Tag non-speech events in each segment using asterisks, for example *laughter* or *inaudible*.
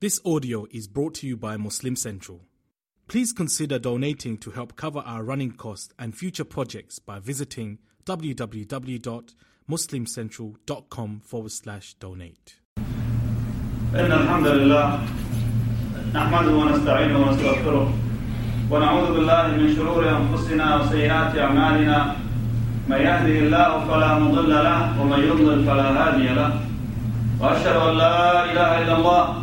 This audio is brought to you by Muslim Central. Please consider donating to help cover our running costs and future projects by visiting www.muslimcentral.com forward slash donate. إن الحمد لله نحمده ونستعينه ونستغفره ونعوذ بالله من شرور أنفسنا وسيئات أعمالنا من يهده الله فلا مضل له ومن يضلل فلا هادي له وأشهد أن لا إله إلا الله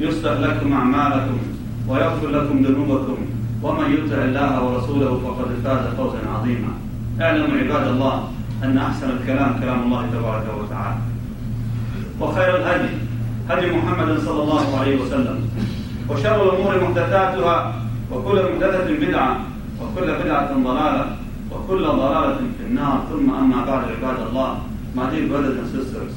يصلح لكم أعمالكم ويغفر لكم ذنوبكم. ومن يطع الله ورسوله فقد فاز فوزا عظيما. اعلموا عباد الله أن أحسن الكلام كلام الله تبارك وتعالى. وخير الهدي هدي محمد صلى الله عليه وسلم. وشر الأمور محدثاتها وكل محدثة بدعة وكل بدعة ضلالة وكل ضلالة في النار. ثم أما بعد عباد الله my dear brothers and sisters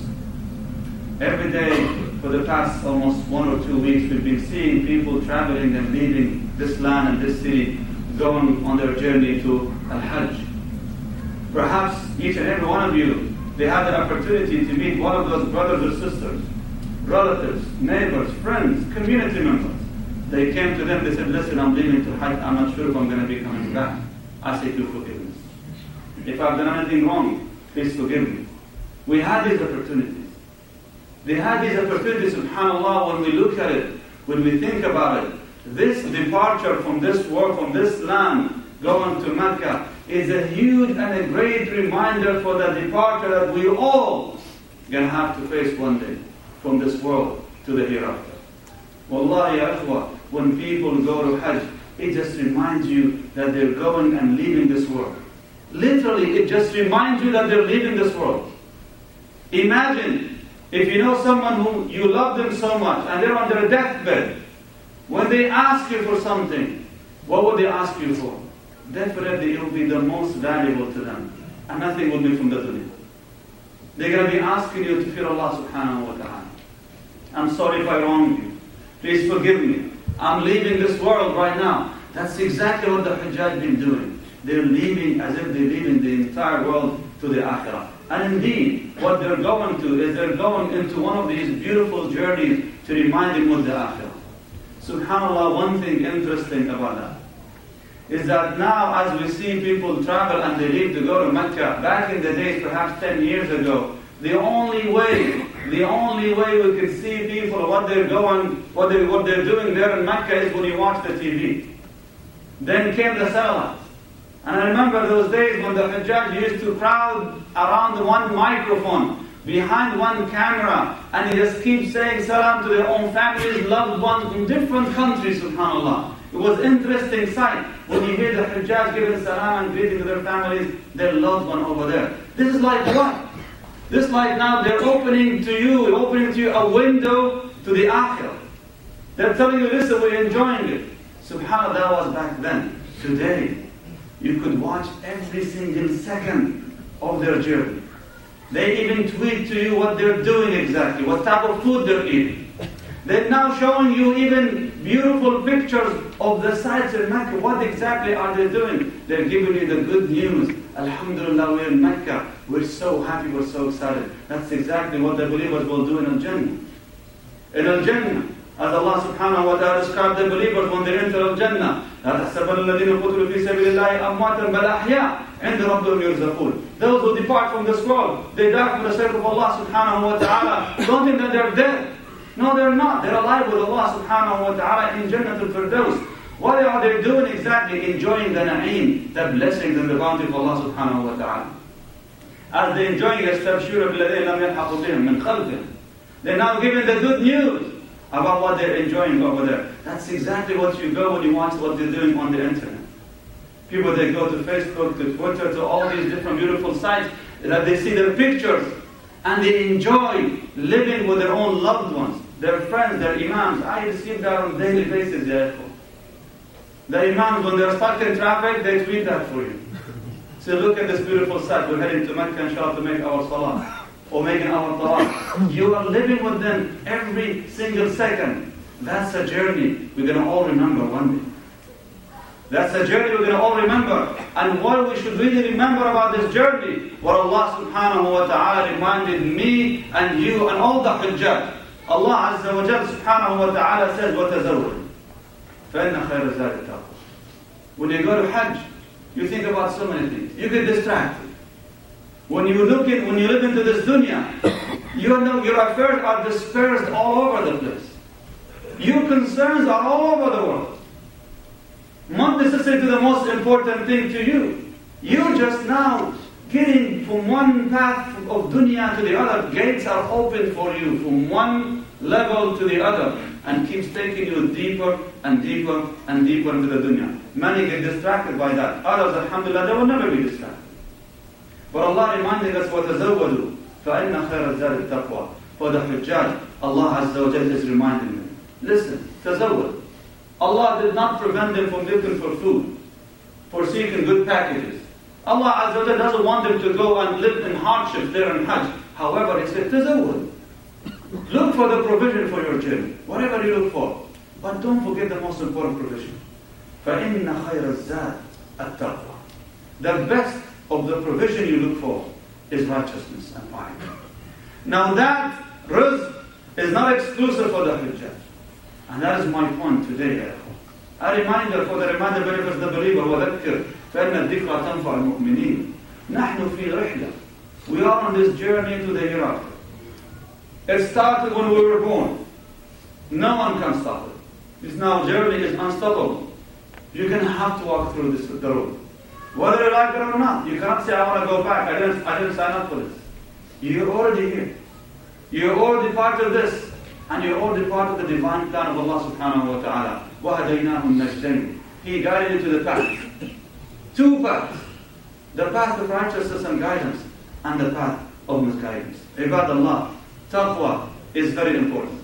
every day for the past almost one or two weeks we've been seeing people traveling and leaving this land and this city going on their journey to Al-Hajj perhaps each and every one of you they had the opportunity to meet one of those brothers or sisters relatives, neighbors, friends, community members. They came to them, they said, listen, I'm leaving to Hajj, I'm not sure if I'm going to be coming back. I say, do forgiveness. If I've done anything wrong, please forgive me. We had these opportunities. They had these opportunities, subhanAllah, when we look at it, when we think about it. This departure from this world, from this land, going to Mecca, is a huge and a great reminder for the departure that we all to have to face one day from this world to the hereafter. Wallahi, ya ikhwa, when people go to Hajj, it just reminds you that they're going and leaving this world. Literally, it just reminds you that they're leaving this world. Imagine if you know someone who you love them so much and they're on their deathbed. When they ask you for something, what would they ask you for? Definitely, it will be the most valuable to them, and nothing will be from the dunya. They're going to be asking you to fear Allah subhanahu wa ta'ala. I'm sorry if I wronged you. Please forgive me. I'm leaving this world right now. That's exactly what the Hajjaj been doing. They're leaving as if they're leaving the entire world to the Akhirah. And indeed, what they're going to is they're going into one of these beautiful journeys to remind them of the Akhirah. Subhanallah, one thing interesting about that is that now as we see people travel and they leave to go to Mecca, back in the days, perhaps 10 years ago, the only way, the only way we could see people, what they're going, what, they, what they're doing there in Mecca is when you watch the TV. Then came the satellites. And I remember those days when the Hajjaj used to crowd around one microphone, behind one camera, and he just keeps saying salam to their own families, loved ones in different countries, subhanAllah. It was interesting sight when you hear the Hajjaj giving salam and greeting to their families, their loved one over there. This is like what? This like now they're opening to you, opening to you a window to the akhirah. They're telling you, listen, we're enjoying it. Subhanallah, that was back then. Today, you could watch every single second of their journey. They even tweet to you what they're doing exactly, what type of food they're eating. They're now showing you even beautiful pictures of the sites in Mecca. What exactly are they doing? They're giving you the good news. Alhamdulillah, we're in Mecca. We're so happy, we're so excited. That's exactly what the believers will do in Al-Jannah. In Al-Jannah, as Allah subhanahu wa ta'ala described the believers when they enter Al-Jannah, لا تحسبن الذين قتلوا في سبيل الله أمواتا بل أحياء عند ربهم يرزقون. Those who depart from this world, they die for the sake of Allah subhanahu wa ta'ala. Don't think that they're dead. No, they're not. They're alive with Allah subhanahu wa ta'ala in Jannah al-Firdaus. What are they doing exactly? Enjoying the na'im, the blessings and the bounty of Allah subhanahu wa ta'ala. As they're enjoying يستبشرون بالذين لم يلحقوا بهم من خلفهم. They're now giving the good news about what they're enjoying over there. That's exactly what you go when you watch what they're doing on the internet. People, they go to Facebook, to Twitter, to all these different beautiful sites, that they see their pictures, and they enjoy living with their own loved ones. their friends, their imams. I receive that on a daily basis, ya The imams, when they're stuck in traffic, they tweet that for you. *laughs* So look at this beautiful sight. We're heading to Mecca, inshallah, to make our salah Or making our tawaf. You are living with them every single second. That's a journey we're going to all remember one day. That's a journey we're going to all remember. And what we should really remember about this journey, what Allah subhanahu wa ta'ala reminded me and you and all the hujjat. Allah Azza wa Jal subhanahu wa ta'ala says, وَتَزَوَّدْ فَإِنَّ خَيْرَ الزَّادِ التَّقْوَى When you go to Hajj, you think about so many things. You get distracted. When you look in, when you live into this dunya, you know your affairs are dispersed all over the place. Your concerns are all over the world not necessarily the most important thing to you. You're just now getting from one path of dunya to the other. Gates are open for you from one level to the other and keeps taking you deeper and deeper and deeper into the dunya. Many get distracted by that. Others, alhamdulillah, they will never be distracted. But Allah reminded us, وَتَزَوَّدُوا فَإِنَّ خَيْرَ الزَّادِ التَّقْوَى For the Hujjaj, Allah Azza wa is reminding them. Listen, tazawwad. Allah did not prevent them from looking for food, for seeking good packages. Allah Azza wa doesn't want them to go and live in hardship there in Hajj. However, He said, Tazawwad. Look for the provision for your journey, whatever you look for. But don't forget the most important provision. فَإِنَّ خَيْرَ الزَّادِ التَّقْوَى The best of the provision you look for is righteousness and piety. Now that rizq is not exclusive for the Hujjah. And that is my point today. A reminder for the reminder benefits the believer وذكر فإن الذكرى تنفع المؤمنين نحن في رحلة We are on this journey to the hereafter. It started when we were born. No one can stop it. This now journey is unstoppable. You're going to have to walk through this the road. Whether you like it or not, you cannot say, I want to go back. I didn't, I didn't sign up for this. You're already here. You're already part of this. And you're already part of the divine plan of Allah subhanahu wa ta'ala. وَهَدَيْنَاهُ النَّجْدَيْنِ He guided you to the path. Two paths. The path of righteousness and guidance, and the path of misguidance. Ibad Allah, taqwa is very important.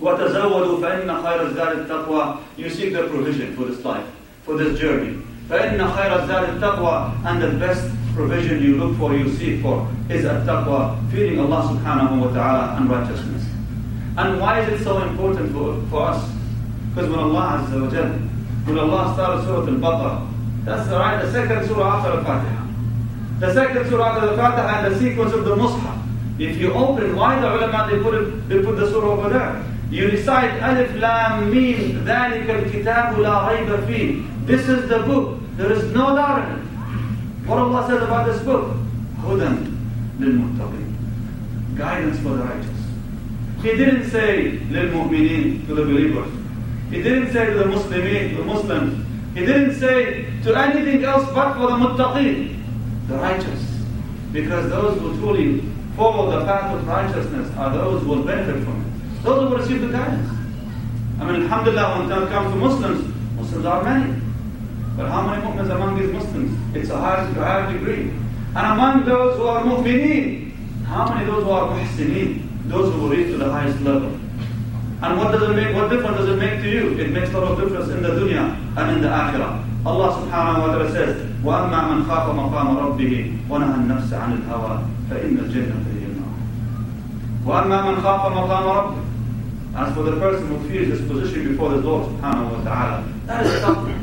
وَتَزَوَّدُوا فَإِنَّ خَيْرَ الزَّادِ التَّقْوَى You seek the provision for this life, for this journey. فَإِنَّ خَيْرَ الزَّادِ التَّقْوَى And the best provision you look for, you seek for, is at-taqwa, feeding Allah subhanahu wa ta'ala and righteousness. And why is it so important for, for us? Because when Allah Azza wa Jal, when Allah started Surah Al-Baqarah, that's the, right, the second surah after the Fatiha. The second surah after the Fatiha and the sequence of the Mus'haf. If you open, why the ulama they put it, they put the surah over there? You recite Alif Lam Mim ذلك الكتاب لا ريب فيه. This is the book. There is no doubt in it. What Allah says about this book? Hudan للمتقين. Guidance for the righteous. He didn't say للمؤمنين to the believers. He didn't say to the Muslimin, to the Muslims. He didn't say to anything else but for the muttaqeen, the righteous. Because those who truly follow the path of righteousness are those who will benefit from it. Those who will receive the guidance. I mean, alhamdulillah, when it comes to Muslims, Muslims are many. But how many mu'mins among these Muslims? It's a higher, higher degree. And among those who are mu'mineen, how many those who are muhsineen? those who will reach to the highest level. And what does it make? What difference does it make to you? It makes a lot of difference in the dunya and in the akhirah. Allah subhanahu wa ta'ala says, وَأَمَّا مَنْ خَافَ مَقَامَ رَبِّهِ وَنَهَى النَّفْسَ عَنِ الْهَوَى فَإِنَّ الْجَنَّةَ هِيَ النَّارُ وَأَمَّا مَنْ خَافَ مَقَامَ رَبِّهِ As for the person who fears his position before the Lord subhanahu wa ta'ala, that is taqwa.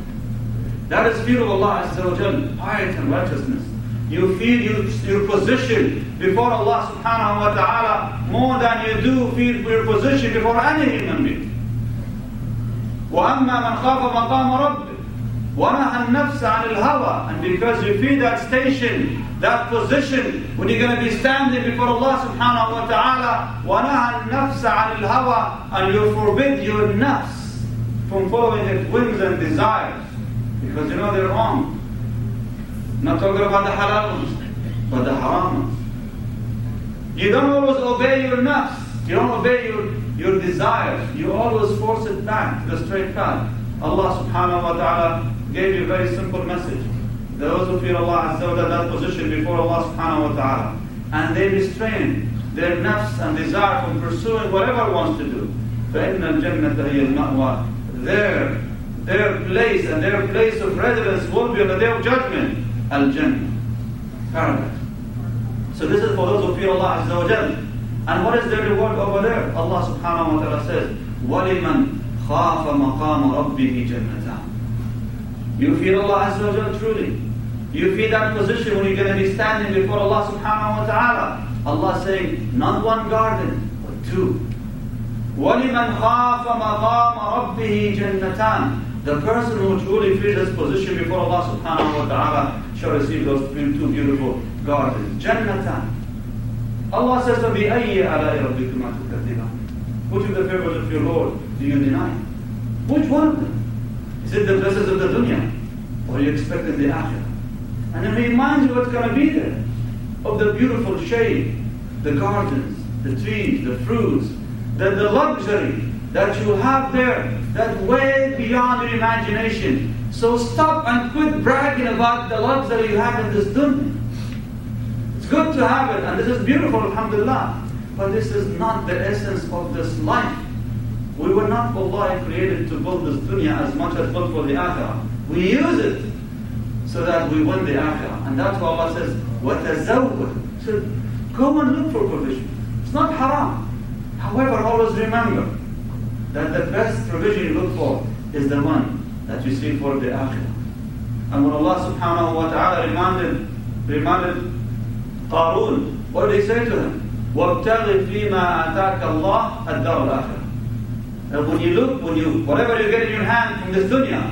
That is fear of Allah Azza wa Jal, piety and righteousness. You feel you, your position before Allah subhanahu wa ta'ala more than you do feel your position before any human being. وَأَمَّا مَنْ خَافَ مَقَامَ رَبِّهِ وَنَهَى النَّفْسَ عَنِ الْهَوَى And because you feel that station, that position, when you're going to be standing before Allah subhanahu wa ta'ala, وَنَهَى النَّفْسَ عَنِ الْهَوَى And you forbid your nafs from following its whims and desires, because you know they're wrong. Not talking about the halal ones, but the haram ones. You don't always obey your nafs. You don't obey your, your desires. You always force it back to the straight path. Allah subhanahu wa ta'ala gave you a very simple message. Those who fear Allah Azza wa that position before Allah subhanahu wa ta'ala. And they restrain their nafs and desire from pursuing whatever it wants to do. فَإِنَّ الْجَنَّةَ هِيَ الْمَأْوَى Their, their place and their place of residence will be on the day of judgment. Al-Jannah. Paradise. So this is for those who fear Allah Azza wa Jal. And what is their reward over there? Allah subhanahu wa ta'ala says, وَلِمَنْ خَافَ مَقَامَ رَبِّهِ جَنَّتَانِ You fear Allah Azza wa Jal truly. You feel that position when you're going to be standing before Allah subhanahu wa ta'ala. Allah saying, not one garden, but two. وَلِمَنْ خَافَ مَقَامَ رَبِّهِ جَنَّتَانِ The person who truly feels this position before Allah subhanahu wa ta'ala shall receive those two beautiful gardens. Jannatan. Allah says to me, أَيِّ عَلَىٰ رَبِّكُمَا تُكَذِّبَانِ Which of the favors of your Lord do you deny? Which one of them? Is it the blessings of the dunya? Or are you expecting the akhirah? And it reminds you what's going to be there. Of the beautiful shade, the gardens, the trees, the fruits, the, the luxury that you have there that way beyond your imagination. So stop and quit bragging about the luxury you have in this dunya. It's good to have it, and this is beautiful, alhamdulillah. But this is not the essence of this life. We were not, Allah, created to build this dunya as much as built for the akhirah. We use it so that we win the akhirah. And that's why Allah says, وَتَزَوَّدْ So go and look for provision. It's not haram. However, always remember that the best provision you look for is the one that you seek for the akhirah. And when Allah subhanahu wa ta'ala reminded, reminded Qarun, what did he say to him? وَابْتَغِ فِيمَا أَتَاكَ اللَّهَ الدَّارُ الْآخِرَةِ And when you look, when you, whatever you get in your hand from this dunya,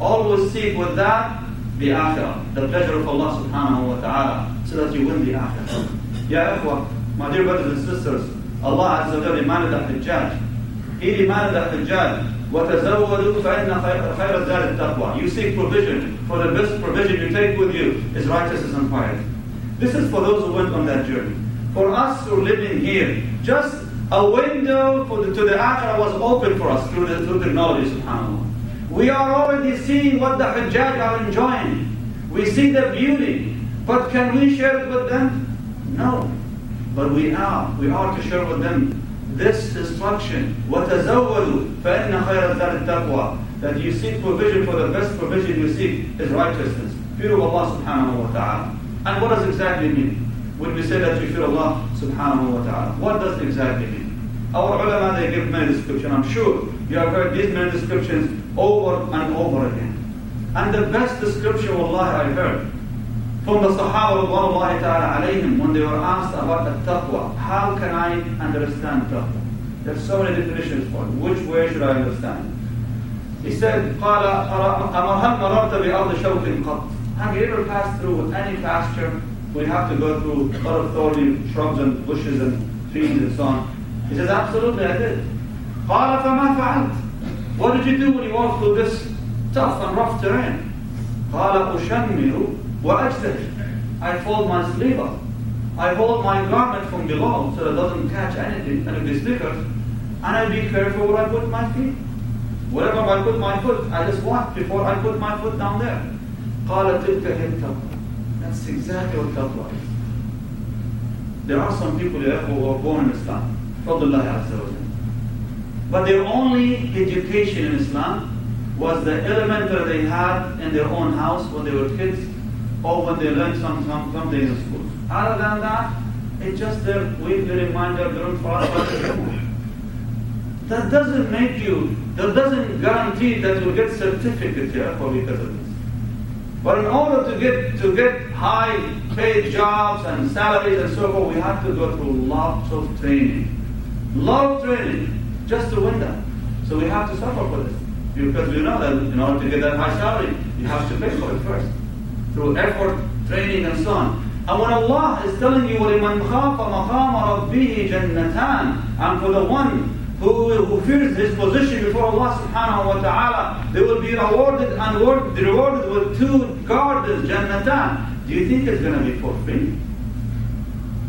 always seek with that the akhirah, the pleasure of Allah subhanahu wa ta'ala, so that you win the akhirah. Ya ikhwa, my dear brothers and sisters, Allah Azza wa reminded al-Hajjaj. He reminded al-Hajjaj, وَتَزَوَّدُوا فَإِنَّ خَيْرَ الزَّادِ التَّقْوَى You seek provision, for the best provision you take with you is righteousness and piety. This is for those who went on that journey. For us who are living here, just a window the, to the akhirah was open for us through the, through the knowledge, subhanAllah. We are already seeing what the Hajjaj are enjoying. We see the beauty. But can we share it with them? No. But we are. We are to share with them this instruction. وَتَزَوَّدُوا فَإِنَّ خَيْرَ الدَّارِ التَّقْوَى That you seek provision for the best provision you seek is righteousness. Fear of Allah subhanahu wa ta'ala. And what does exactly mean? When we say that you fear Allah subhanahu wa ta'ala. What does exactly mean? Our ulama, they give many descriptions. I'm sure you have heard these many descriptions over and over again. And the best description, wallahi, I heard from the Sahaba Allah ta'ala alayhim when they were asked about the taqwa. How can I understand taqwa? There's so many definitions for it. Which way should I understand? He said, قال أَمَهَلْ مَرَرْتَ بِأَرْضِ شَوْكٍ قَطْ Have you ever passed through any pasture? We have to go through a lot of thorny shrubs and bushes and trees and so on. He says, absolutely, I did. قال فما فعلت? What did you do when you walked through this tough and rough terrain? قال أشمر وأجتهد. I fold my sleeve up. I hold my garment from below so it doesn't catch anything, any of the stickers, and I be careful where I put my feet. Wherever I put my foot, I just watch before I put my foot down there. قال تلك هي That's exactly what taqwa is. There are some people here who are born in Islam. But their only education in Islam was the elementary they had in their own house when they were kids or when they learned some, some, something in school. Other than that, it's just their weekly reminder Friday. That doesn't make you, that doesn't guarantee that you'll get certificate here for because of this. But in order to get to get high paid jobs and salaries and so forth, we have to go through lots of training. Lot of training just to win that. So we have to suffer for this. Because we know that in order to get that high salary, you have to pay for it first. Through effort, training, and so on. And when Allah is telling you, وَلِمَنْ خَافَ مَقَامَ رَبِّهِ جَنَّتَانِ And for the one who, who fears his position before Allah subhanahu wa ta'ala, they will be rewarded and rewarded with two gardens, jannatan. Do you think it's going to be for free?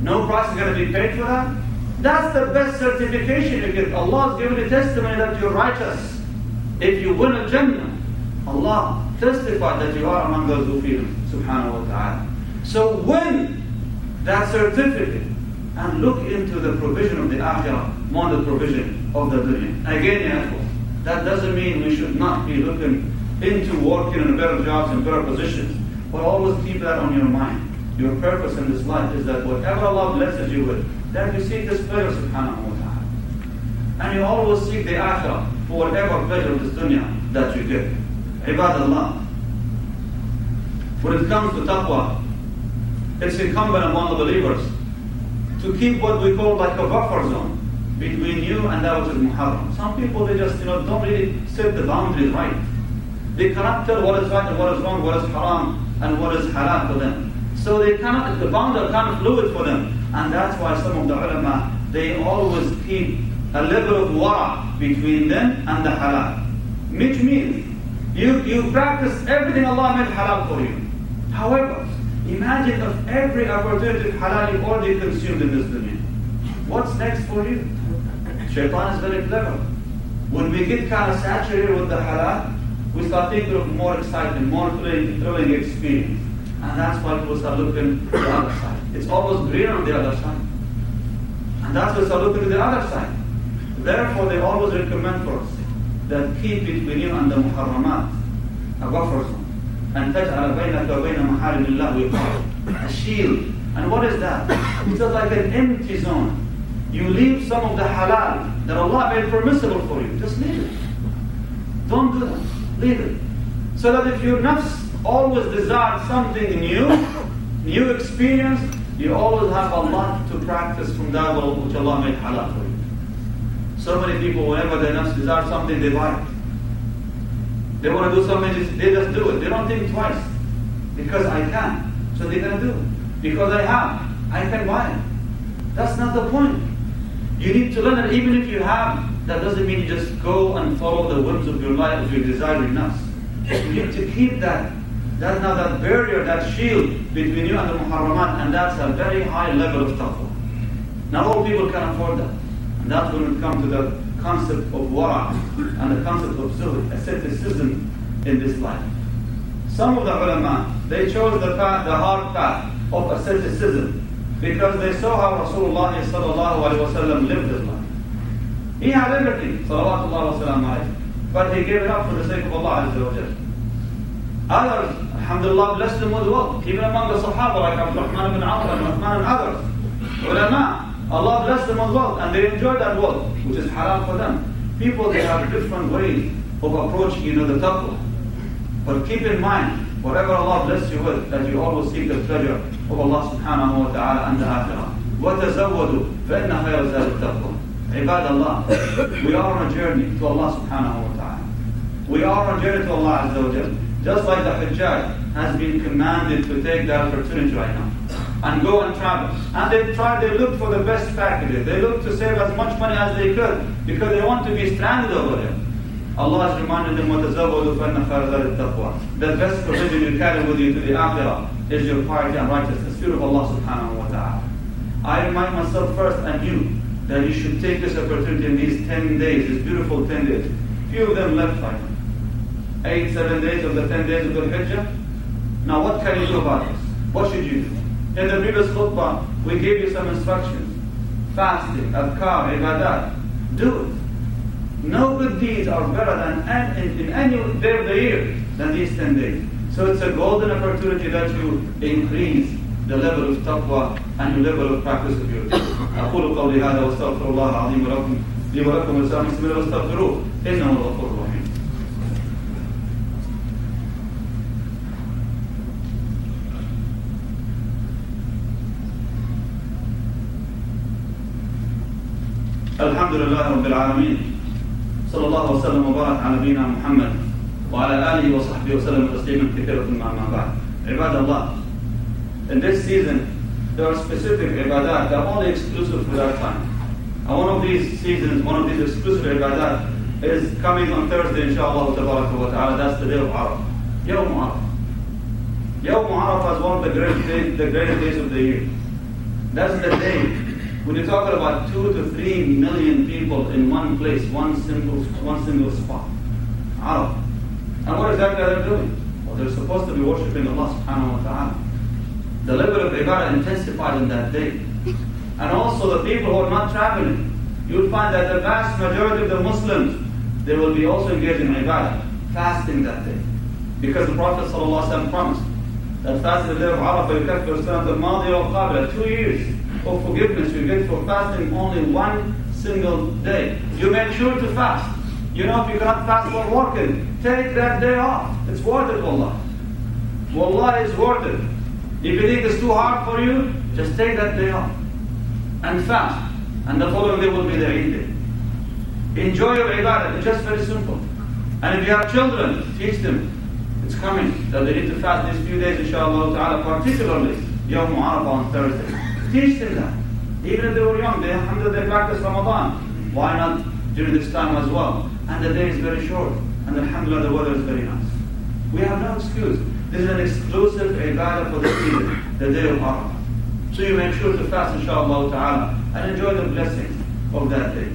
No price is going to be paid for that? That's the best certification you get. Allah has given a testimony that you're righteous. If you win a Jannah, Allah testified that you are among those who fear subhanahu wa ta'ala. So win that certificate and look into the provision of the akhirah more the provision of the dunya. Again, yeah, that doesn't mean we should not be looking into working in better jobs and better positions, but always keep that on your mind. Your purpose in this life is that whatever Allah blesses you with, that you seek this pleasure, subhanahu wa ta'ala. And you always seek the akhirah for whatever pleasure of this dunya that you get. Ibadallah. When it comes to taqwa, it's incumbent among the believers to keep what we call like a buffer zone between you and that which is muharram. Some people, they just, you know, don't really set the boundaries right. They cannot tell what is right and what is wrong, what is haram and what is halal for them. So they cannot, the are kind of fluid for them. And that's why some of the ulama, they always keep a level of wara between them and the halal. Which means, you, you practice everything Allah made halal for you. However, imagine if every opportunity of halal you already consumed in this dunya. What's next for you? Shaitan is very clever. When we get kind of saturated with the halal, we start thinking of more excitement, more thrilling, thrilling experience. And that's why people start looking to the other side. It's always greener on the other side. And that's why they start looking to the other side. Therefore, they always recommend for us that keep between you and the muharramat, zone, and taj'ala bainaka wa baina maharim Allah a shield. And what is that? It's just like an empty zone. You leave some of the halal that Allah made permissible for you. Just leave it. Don't do that. Leave it. So that if your nafs always desire something new, new experience, you always have a lot to practice from that which Allah made halal for you. So many people, whenever they desire something, they buy it. They want to do something, they just do it. They don't think twice. Because I can. So they're going to do it. Because I have. I can buy it. That's not the point. You need to learn that even if you have, that doesn't mean you just go and follow the whims of your life, of your desiring nafs. You need to keep that. That's now that barrier, that shield between you and the muharramat, and that's a very high level of taqwa. Not all people can afford that. And that's when we come to the concept of wara and the concept of asceticism in this life. Some of the ulama, they chose the path, the hard path of asceticism because they saw how Rasulullah sallallahu lived his life. He had everything, salawatullah wa but he gave it up for the sake of Allah Azza wa Others, alhamdulillah, blessed them with wealth, even among the Sahaba like Abdurrahman ibn Amr and Uthman and others. Ulama, Allah blessed them with wealth and they enjoyed that wealth, which is halal for them. People, they have different ways of approaching, you know, the taqwa. But keep in mind, whatever Allah bless you with, that you always seek the pleasure of Allah subhanahu wa ta'ala and the akhirah. وَتَزَوَّدُوا فَإِنَّ خَيْرَ زَادِ التَّقْوَى Ibad Allah, we are on a journey to Allah subhanahu wa ta'ala. We are on a journey to Allah azza wa jalla. Just like the Hajjaj has been commanded to take the opportunity right now and go and travel. And they try, they look for the best packages. They look to save as much money as they could because they want to be stranded over there. Allah has reminded them, وَتَزَوَّدُوا فَإِنَّ خَيْرَ ذَلِ التَّقْوَى The best provision you carry with you to the akhirah is your piety and righteousness, fear of Allah subhanahu wa ta'ala. I remind myself first and you that you should take this opportunity in these 10 days, these beautiful 10 days. Few of them left right Eight, seven days of the 10 days of the Hijjah. Now what can you do about this? What should you do? In the previous khutbah, we gave you some instructions. Fasting, adhkar, ibadat. Do it. No good deeds are better than in, in any day of the year than these 10 days. So it's a golden opportunity that you increase the level of taqwa and the level of practice of your أقول قولي هذا واستغفر الله العظيم ولكم لي ولكم ولسائر المسلمين واستغفروه إنه الغفور الحمد لله رب العالمين صلى الله وسلم وبارك على نبينا محمد وعلى آله وصحبه وسلم تسليما كثيرا ما بعد عباد الله In this season, there are specific ibadat that are only exclusive to that time. And one of these seasons, one of these exclusive ibadat is coming on Thursday, inshallah ta'ala. That's the day of Arafah. Yawm Arafah. Yawm Arafah is one of the greatest days, the greatest days of the year. That's the day when you're talking about two to three million people in one place, one single, one single spot. Arab. And what exactly are they doing? Well, they're supposed to be worshipping Allah subhanahu wa ta'ala. The level of ibadah intensified in that day. And also the people who are not traveling. You'll find that the vast majority of the Muslims, they will be also engaged in ibadah, fasting that day. Because the Prophet ﷺ promised that fasting the day of Arafah, يكفر السنة الماضية والقابلة, two years of forgiveness you get for fasting only one single day. You make sure to fast. You know, if you cannot fast for working, take that day off. It's worth it, Wallah. Wallah is worth it. If you think it's too hard for you, just take that day off and fast. And the following day will be the Eid day. Enjoy your ibadah. It's just very simple. And if you have children, teach them. It's coming that they need to fast these few days, inshallah ta'ala, particularly Yawm Arafah on Thursday. Teach them that. Even if they were young, they, until they practice Ramadan. Why not during this time as well? And the day is very short. And alhamdulillah, the weather is very nice. We have no excuse. This is an exclusive ibadah for the season, the day of Arafah. So you make sure to fast, inshallah ta'ala, and enjoy the blessings of that day.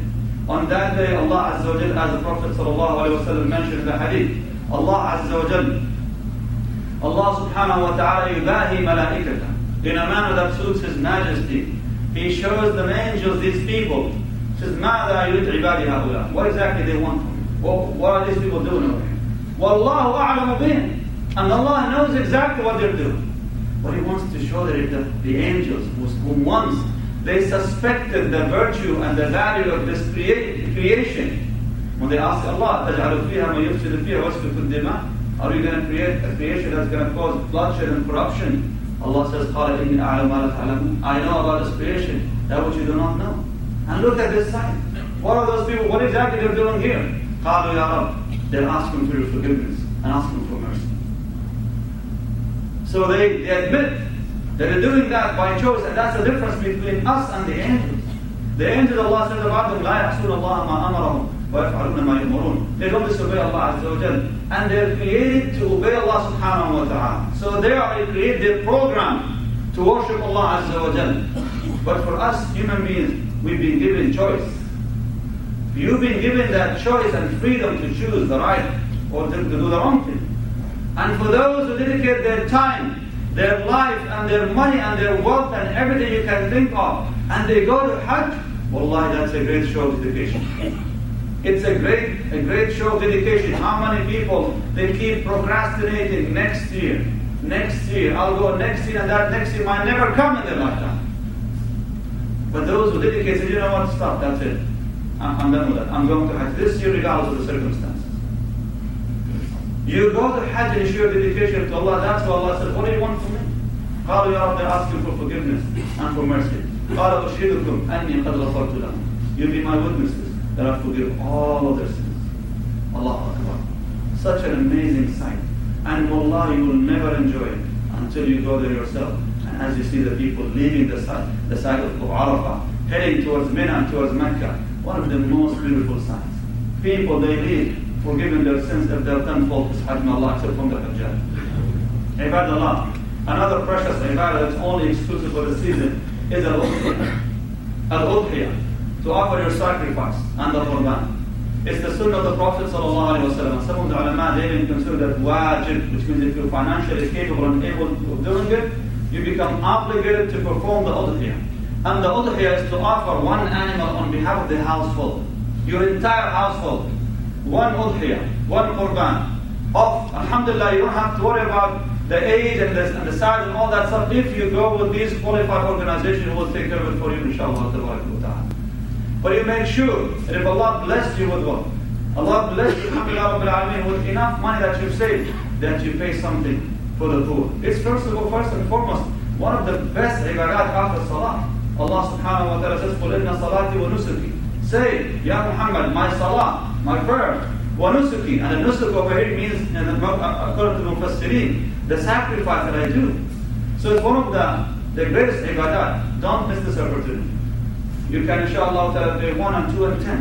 On that day, Allah Azza wa as the Prophet sallallahu mentioned in the hadith, Allah Azza wa Allah subhanahu wa ta'ala yubahi malaikata in a manner that suits His Majesty. He shows the angels these people. He says, ماذا يريد عبادي هؤلاء? What exactly they want from me? What, what are these people doing over here? Wallahu a'lamu bihim. And Allah knows exactly what they're doing. But He wants to show that the, the angels who once they suspected the virtue and the value of this creation. When they ask Allah, تَجْعَلُ فِيهَا مَا يُفْسِدُ فِيهَا وَيَسْفِكُ الدِّمَاء Are you going to create a creation that's going to cause bloodshed and corruption? Allah says, قَالَ إِنِّي أَعْلَمُ مَا لَا I know about this creation, that which you do not know. And look at this sign. What are those people? What exactly they're doing here? قَالُوا يَا رَبِّ They're asking for your forgiveness and asking for mercy. So they, they admit that they're doing that by choice, and that's the difference between us and the angels. The angels, Allah says about them, لا يحسون الله ما أمرهم ويفعلون ما يؤمرون. They don't disobey Allah Azza wa Jal. And they're created to obey Allah subhanahu wa ta'ala. So they are created, they're programmed to worship Allah Azza wa Jal. But for us human beings, we've been given choice. You've been given that choice and freedom to choose the right or to, to do the wrong thing. And for those who dedicate their time, their life and their money and their wealth and everything you can think of, and they go to Hajj, Wallahi, that's a great show of dedication. It's a great, a great show of dedication. How many people they keep procrastinating next year, next year, I'll go next year, and that next year might never come in their lifetime. But those who dedicate, say, you know what, stop, that's it. I'm, I'm done with that. I'm going to Hajj this year regardless of the circumstances. You go to Hajj and show your dedication to Allah. That's why Allah said, what do you want from me? قالوا يا رب, they ask you for forgiveness and for mercy. قال أشهدكم أني قد غفرت لهم. You be my witnesses that I forgive all of their sins. Allah Akbar. Such an amazing sight. And wallah, you will never enjoy it until you go there yourself. And as you see the people leaving the site, the site of Arafah, heading towards Mina, towards Mecca, one of the most beautiful sights. People, they leave forgiven their sins if they've done fault, subhanahu Allah, except from the Hajjaj. Ibadallah. Another precious ibadah that's only exclusive for the season is al-udhiyah. Al-udhiyah. To offer your sacrifice and the qurban. It's the sunnah of the Prophet ﷺ. Some of the ulama, they even consider that wajib, which means if you're financially capable and able of doing it, you become obligated to perform the udhiyah. And the udhiyah is to offer one animal on behalf of the household. Your entire household one udhiyah, one qurban. Of, alhamdulillah, you don't have to worry about the age and the, and the size and all that stuff. If you go with these qualified organizations, will take care of it for you, inshallah. But you make sure that if Allah bless you with what? Allah bless you, alhamdulillah, with enough money that you save, that you pay something for the poor. It's first of all, first and foremost, one of the best ibadat after salah. Allah subhanahu wa ta'ala says, قُلْ إِنَّ صَلَاتِي وَنُسُكِي Say, Ya Muhammad, my salah, my prayer, wanusuki, and the nusuk over here means, according to Mufassirin, the sacrifice that I do. So it's one of the, the greatest ibadat. Don't miss this opportunity. You can, inshallah, do 1 and 2 and 10.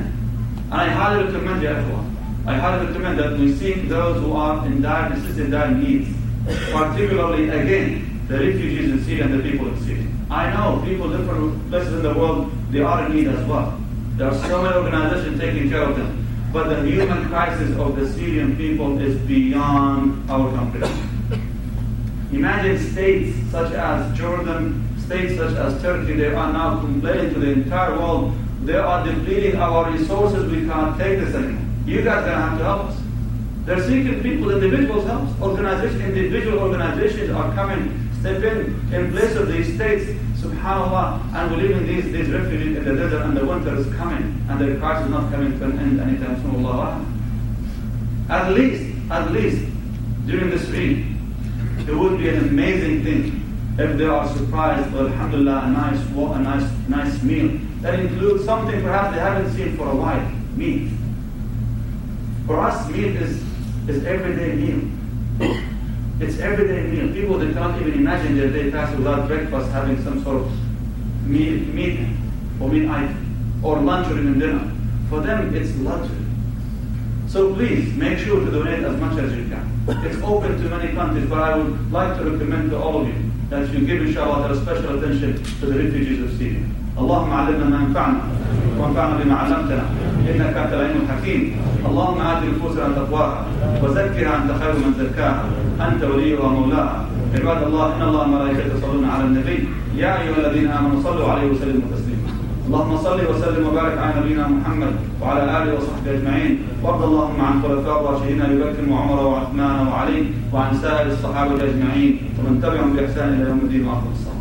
And I highly recommend you, everyone. I highly recommend that we seek those who are in dire necessity and dire needs. Particularly, again, the refugees in Syria and the people in Syria. I know people different places in the world, they are in need as well. There are so many organizations taking care of them. But the human crisis of the Syrian people is beyond our comprehension. Imagine states such as Jordan, states such as Turkey, they are now complaining to the entire world, they are depleting our resources, we can't take this anymore. You guys are going to have to help us. They're seeking people, individuals help. Organizations, individual organizations are coming, step in, in place of these states, subhanAllah, and we're leaving these, these refugees in the desert and the winter is coming, and the crisis is not coming to an end anytime soon, Allah. At least, at least, during this Eid, it would be an amazing thing if they are surprised with alhamdulillah a nice a nice nice meal. That includes something perhaps they haven't seen for a while meat. For us meat is is everyday meal. It's everyday meal. People they cannot even imagine their day pass without breakfast having some sort of meat meat or meat item or lunch or even dinner. For them it's luxury. So please make sure to donate as much as you can. It's open to many countries, but I would like to recommend to all of you that you give inshallah special attention to the refugees of Syria. اللهم علمنا ما ينفعنا وانفعنا بما علمتنا انك انت العليم الحكيم اللهم ات نفوسنا تقواها وزكها انت خير من زكاها انت وليها ومولاها عباد الله ان الله وملائكته يصلون على النبي يا ايها الذين امنوا صلوا عليه وسلموا تسليما اللهم صل وسلم وبارك على نبينا محمد وعلى آله وصحبه أجمعين. وارض اللهم عن خلفاء الراشدين أبي بكر وعمر وعثمان وعلي وعن سائر الصحابة أجمعين ومن تبعهم بإحسان إلى يوم الدين واخر الصلاة.